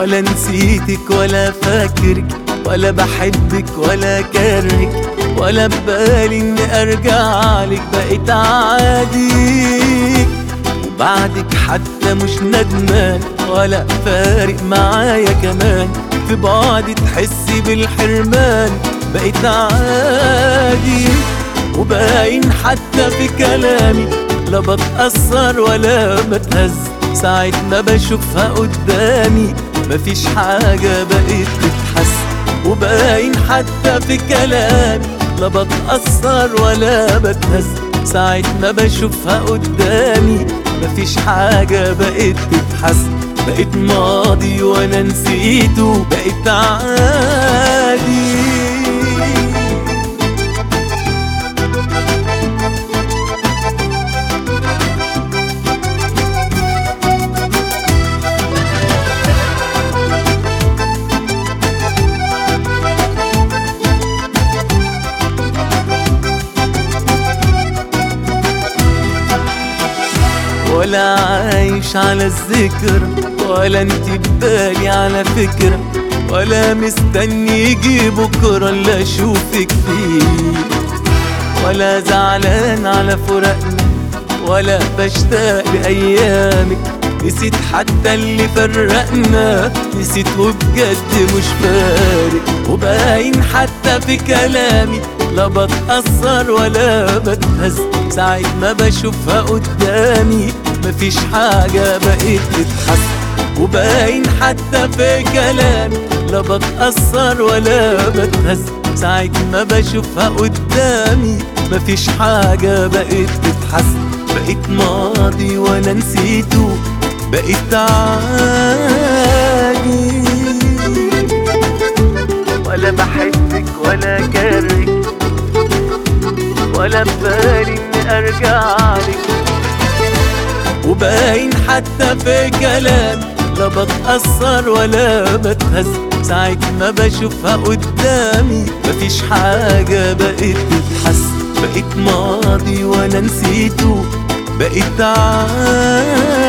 ولا نسيتك ولا فاكرك ولا بحبك ولا كارهك ولا ببالي إني أرجع لك بقيت عادي وبعدك حتى مش ندمان ولا فارق معايا كمان. في بعدي تحسي بالحرمان بقيت عادي. وباين حتى في كلامي لا بتأثر ولا بتهز. ساعة ما بشوفها قدامي. مفيش حاجة بقيت تتحس وباين حتى في كلامي. لا بتأثر ولا بتهز ساعة ما بشوفها قدامي. مفيش حاجة بقيت تتحس بقيت ماضي وأنا نسيته بقيت عادي ولا عايش على الذكر ولا انت ببالي على فكرة ولا مستني يجي بكرة اللي أشوفك فيه. ولا زعلان على فراقنا ولا بشتاق لأيامك. نسيت حتى اللي فرقنا نسيت وبجد مش فارق. وباين حتى في كلامي لا بتأثر ولا بتهز. ساعة ما بشوفها قدامي. مفيش حاجة بقيت تتحس. وباين حتى في كلامي لا بتأثر ولا بتهز. ساعة ما بشوفها قدامي مفيش حاجة بقيت تتحس. بقيت ماضي وأنا نسيته بقيت عادي. ولا بحبك ولا كارهك ولا ببالي إني أرجع لك. وباين حتى في كلام. لا بتأثر ولا بتهز. ساعة ما بشوفها قدامي. مفيش حاجة بقيت تتحس بقيت ماضي وأنا نسيته. بقيت عادي